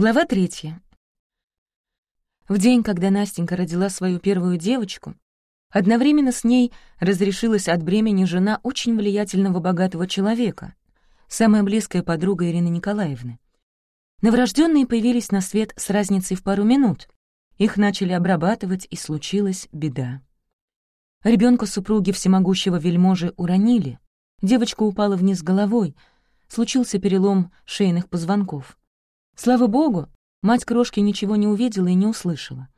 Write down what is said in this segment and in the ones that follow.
Глава третья. В день, когда Настенька родила свою первую девочку, одновременно с ней разрешилась от бремени жена очень влиятельного богатого человека, самая близкая подруга Ирины Николаевны. Новорожденные появились на свет с разницей в пару минут. Их начали обрабатывать, и случилась беда. Ребенка супруги всемогущего вельможи уронили, девочка упала вниз головой, случился перелом шейных позвонков. Слава богу, мать крошки ничего не увидела и не услышала.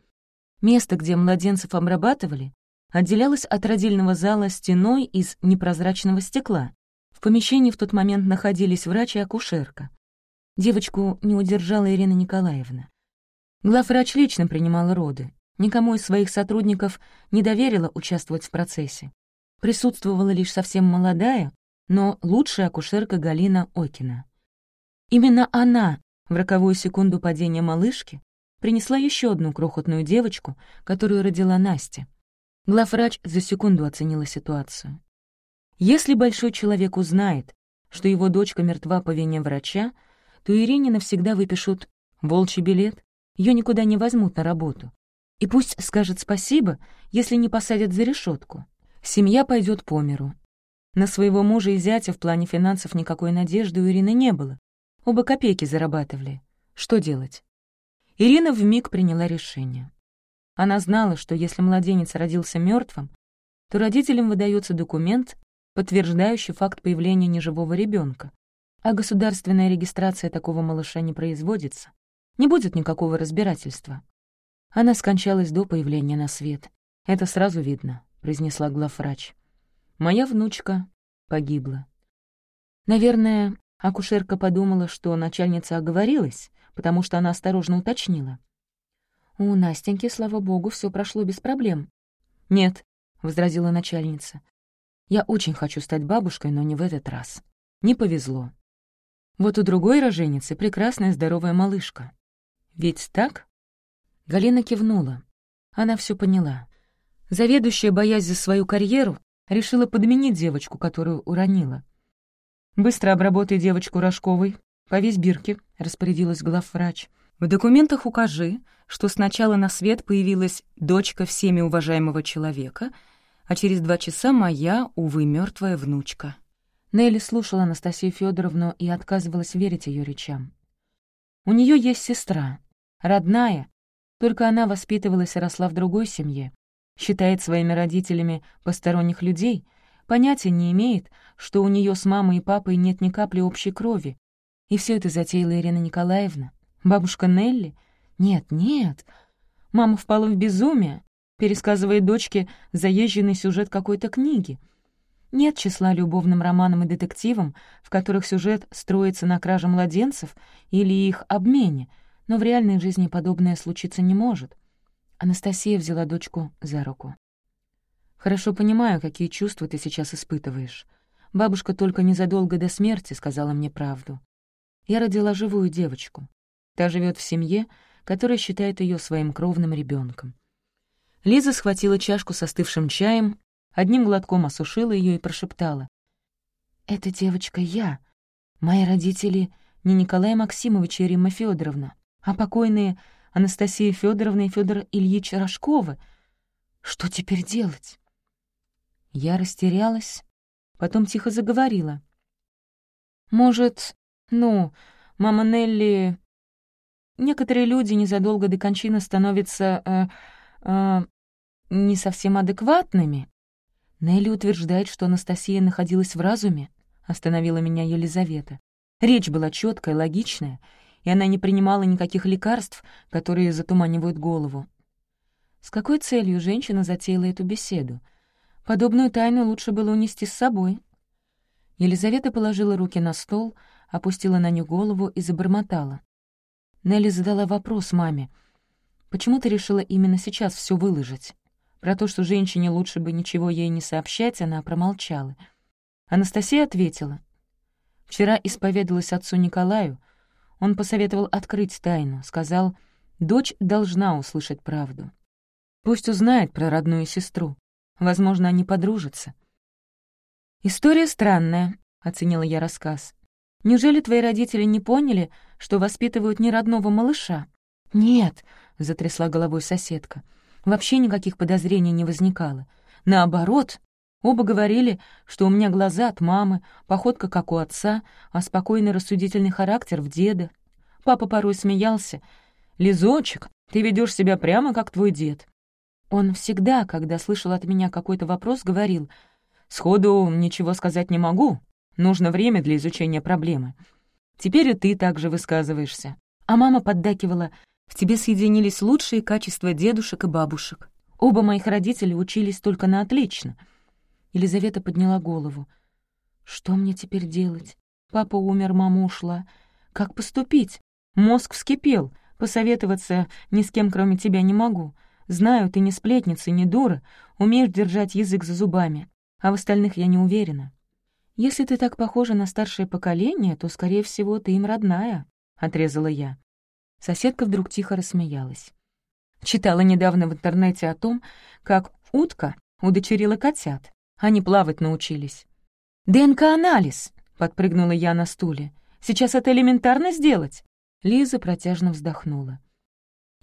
Место, где младенцев обрабатывали, отделялось от родильного зала стеной из непрозрачного стекла. В помещении в тот момент находились врач и акушерка. Девочку не удержала Ирина Николаевна. Главврач лично принимала роды. Никому из своих сотрудников не доверила участвовать в процессе. Присутствовала лишь совсем молодая, но лучшая акушерка Галина Окина. Именно она в роковую секунду падения малышки принесла еще одну крохотную девочку, которую родила Настя. Главврач за секунду оценила ситуацию. Если большой человек узнает, что его дочка мертва по вине врача, то Ирине навсегда выпишут волчий билет, ее никуда не возьмут на работу. И пусть скажет спасибо, если не посадят за решетку. Семья пойдет по миру. На своего мужа и зятя в плане финансов никакой надежды у Ирины не было, Оба копейки зарабатывали. Что делать? Ирина вмиг приняла решение. Она знала, что если младенец родился мертвым, то родителям выдается документ, подтверждающий факт появления неживого ребенка, а государственная регистрация такого малыша не производится. Не будет никакого разбирательства. Она скончалась до появления на свет. Это сразу видно, произнесла главврач. Моя внучка погибла. Наверное, Акушерка подумала, что начальница оговорилась, потому что она осторожно уточнила. «У Настеньки, слава богу, все прошло без проблем». «Нет», — возразила начальница. «Я очень хочу стать бабушкой, но не в этот раз. Не повезло. Вот у другой роженицы прекрасная здоровая малышка. Ведь так?» Галина кивнула. Она все поняла. Заведующая, боясь за свою карьеру, решила подменить девочку, которую уронила. «Быстро обработай девочку Рожковой, повесь бирки», — распорядилась главврач. «В документах укажи, что сначала на свет появилась дочка всеми уважаемого человека, а через два часа моя, увы, мертвая внучка». Нелли слушала Анастасию Федоровну и отказывалась верить ее речам. У нее есть сестра, родная, только она воспитывалась и росла в другой семье, считает своими родителями посторонних людей — понятия не имеет, что у нее с мамой и папой нет ни капли общей крови. И все это затеяла Ирина Николаевна. Бабушка Нелли? Нет, нет. Мама впала в безумие, пересказывая дочке заезженный сюжет какой-то книги. Нет числа любовным романам и детективам, в которых сюжет строится на краже младенцев или их обмене, но в реальной жизни подобное случиться не может. Анастасия взяла дочку за руку. Хорошо понимаю, какие чувства ты сейчас испытываешь. Бабушка только незадолго до смерти сказала мне правду. Я родила живую девочку. Та живет в семье, которая считает ее своим кровным ребенком. Лиза схватила чашку со остывшим чаем, одним глотком осушила ее и прошептала. «Эта девочка я. Мои родители не Николай Максимович и Римма Федоровна, а покойные Анастасия Федоровна и Федор Ильич Рожковы. Что теперь делать?» Я растерялась, потом тихо заговорила. «Может, ну, мама Нелли... Некоторые люди незадолго до кончины становятся... Э, э, не совсем адекватными. Нелли утверждает, что Анастасия находилась в разуме, остановила меня Елизавета. Речь была четкая, логичная, и она не принимала никаких лекарств, которые затуманивают голову. С какой целью женщина затеяла эту беседу? Подобную тайну лучше было унести с собой. Елизавета положила руки на стол, опустила на них голову и забормотала. Нелли задала вопрос маме. «Почему ты решила именно сейчас все выложить?» Про то, что женщине лучше бы ничего ей не сообщать, она промолчала. Анастасия ответила. «Вчера исповедалась отцу Николаю. Он посоветовал открыть тайну, сказал, дочь должна услышать правду. Пусть узнает про родную сестру. Возможно, они подружатся. «История странная», — оценила я рассказ. «Неужели твои родители не поняли, что воспитывают неродного малыша?» «Нет», — затрясла головой соседка. «Вообще никаких подозрений не возникало. Наоборот, оба говорили, что у меня глаза от мамы, походка как у отца, а спокойный рассудительный характер в деда. Папа порой смеялся. «Лизочек, ты ведешь себя прямо как твой дед». Он всегда, когда слышал от меня какой-то вопрос, говорил, «Сходу ничего сказать не могу. Нужно время для изучения проблемы. Теперь и ты также высказываешься». А мама поддакивала, «В тебе соединились лучшие качества дедушек и бабушек. Оба моих родителя учились только на отлично». Елизавета подняла голову. «Что мне теперь делать? Папа умер, мама ушла. Как поступить? Мозг вскипел. Посоветоваться ни с кем, кроме тебя, не могу. Знаю, ты не сплетница, не дура, умеешь держать язык за зубами, а в остальных я не уверена. Если ты так похожа на старшее поколение, то, скорее всего, ты им родная», — отрезала я. Соседка вдруг тихо рассмеялась. Читала недавно в интернете о том, как утка удочерила котят. Они плавать научились. «ДНК-анализ!» — подпрыгнула я на стуле. «Сейчас это элементарно сделать!» Лиза протяжно вздохнула.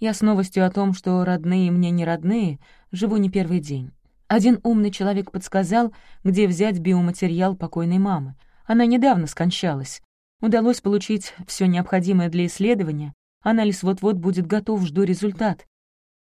Я с новостью о том, что родные мне не родные, живу не первый день. Один умный человек подсказал, где взять биоматериал покойной мамы. Она недавно скончалась. Удалось получить все необходимое для исследования. Анализ вот-вот будет готов, жду результат.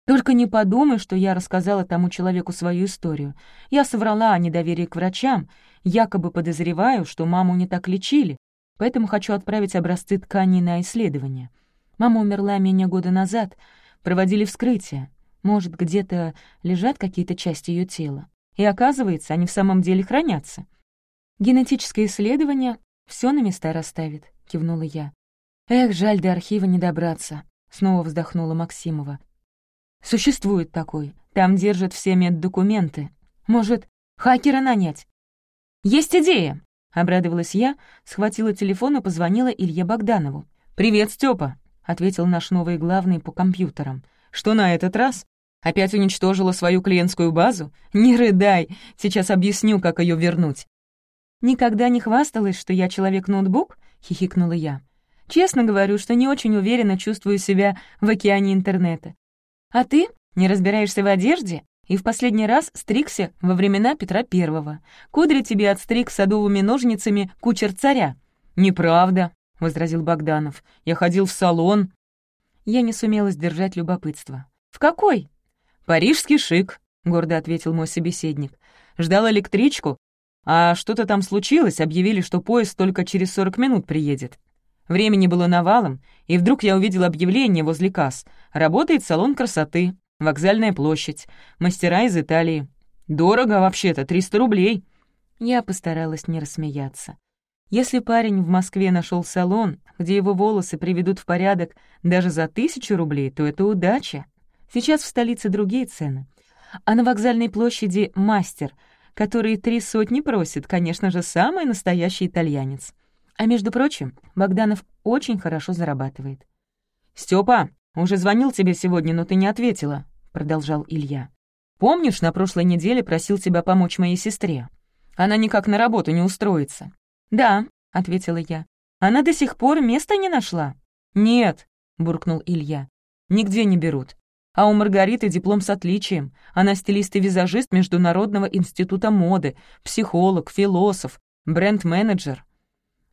Только не подумай, что я рассказала тому человеку свою историю. Я соврала о недоверии к врачам, якобы подозреваю, что маму не так лечили, поэтому хочу отправить образцы тканей на исследование. Мама умерла менее года назад, проводили вскрытие. Может, где-то лежат какие-то части ее тела. И оказывается, они в самом деле хранятся. Генетическое исследование все на места расставит, кивнула я. Эх, жаль, до архива не добраться, снова вздохнула Максимова. Существует такой. Там держат все меддокументы. Может, хакера нанять? Есть идея, Обрадовалась я, схватила телефон и позвонила Илье Богданову. «Привет, Степа, ответил наш новый главный по компьютерам. «Что на этот раз? Опять уничтожила свою клиентскую базу? Не рыдай, сейчас объясню, как ее вернуть». «Никогда не хвасталась, что я человек-ноутбук?» — хихикнула я. «Честно говорю, что не очень уверенно чувствую себя в океане интернета. А ты не разбираешься в одежде? И в последний раз стригся во времена Петра Первого. Кудри тебе отстриг садовыми ножницами кучер царя». «Неправда», — возразил Богданов. «Я ходил в салон». Я не сумела сдержать любопытство. «В какой?» «Парижский шик», — гордо ответил мой собеседник. «Ждал электричку, а что-то там случилось, объявили, что поезд только через сорок минут приедет. Времени было навалом, и вдруг я увидел объявление возле касс. Работает салон красоты. Вокзальная площадь. Мастера из Италии. Дорого вообще-то, 300 рублей». Я постаралась не рассмеяться. Если парень в Москве нашел салон, где его волосы приведут в порядок даже за тысячу рублей, то это удача. Сейчас в столице другие цены. А на вокзальной площади мастер, который три сотни просит, конечно же, самый настоящий итальянец. А между прочим, Богданов очень хорошо зарабатывает. «Стёпа, уже звонил тебе сегодня, но ты не ответила», — продолжал Илья. «Помнишь, на прошлой неделе просил тебя помочь моей сестре? Она никак на работу не устроится». «Да», — ответила я. «Она до сих пор места не нашла?» «Нет», — буркнул Илья. «Нигде не берут. А у Маргариты диплом с отличием. Она стилист и визажист Международного института моды, психолог, философ, бренд-менеджер».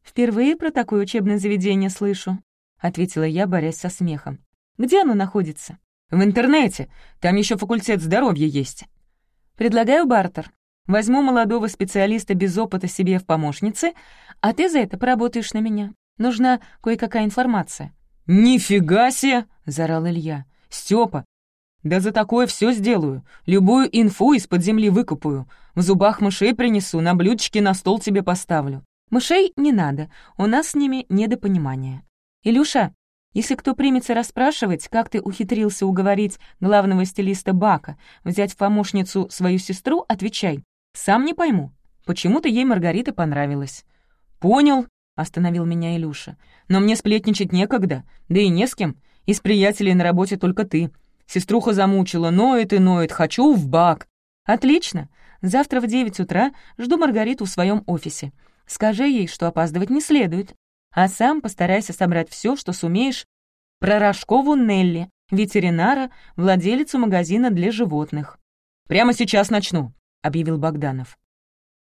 «Впервые про такое учебное заведение слышу», — ответила я, борясь со смехом. Где оно находится?» «В интернете. Там еще факультет здоровья есть». «Предлагаю бартер. Возьму молодого специалиста без опыта себе в помощнице, а ты за это поработаешь на меня. Нужна кое-какая информация». «Нифига себе!» — заорал Илья. «Стёпа, да за такое все сделаю. Любую инфу из-под земли выкупаю. В зубах мышей принесу, на блюдечке на стол тебе поставлю». «Мышей не надо, у нас с ними недопонимание. Илюша, если кто примется расспрашивать, как ты ухитрился уговорить главного стилиста Бака взять в помощницу свою сестру, отвечай. Сам не пойму. Почему-то ей Маргарита понравилась. «Понял», — остановил меня Илюша. «Но мне сплетничать некогда, да и не с кем. Из приятелей на работе только ты. Сеструха замучила, ноет и ноет, хочу в Бак». «Отлично. Завтра в девять утра жду Маргариту в своем офисе. Скажи ей, что опаздывать не следует. А сам постарайся собрать все, что сумеешь про Рожкову Нелли, ветеринара, владелицу магазина для животных. «Прямо сейчас начну», — объявил Богданов.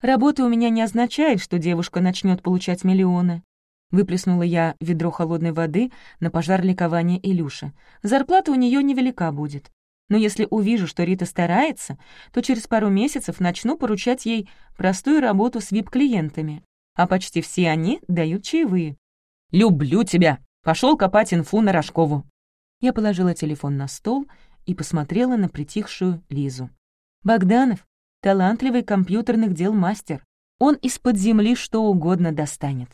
«Работа у меня не означает, что девушка начнет получать миллионы». Выплеснула я ведро холодной воды на пожар ликования Илюши. «Зарплата у нее невелика будет. Но если увижу, что Рита старается, то через пару месяцев начну поручать ей простую работу с вип-клиентами. А почти все они дают чаевые. «Люблю тебя! Пошел копать инфу на Рожкову!» Я положила телефон на стол и посмотрела на притихшую Лизу. «Богданов — талантливый компьютерных дел мастер. Он из-под земли что угодно достанет.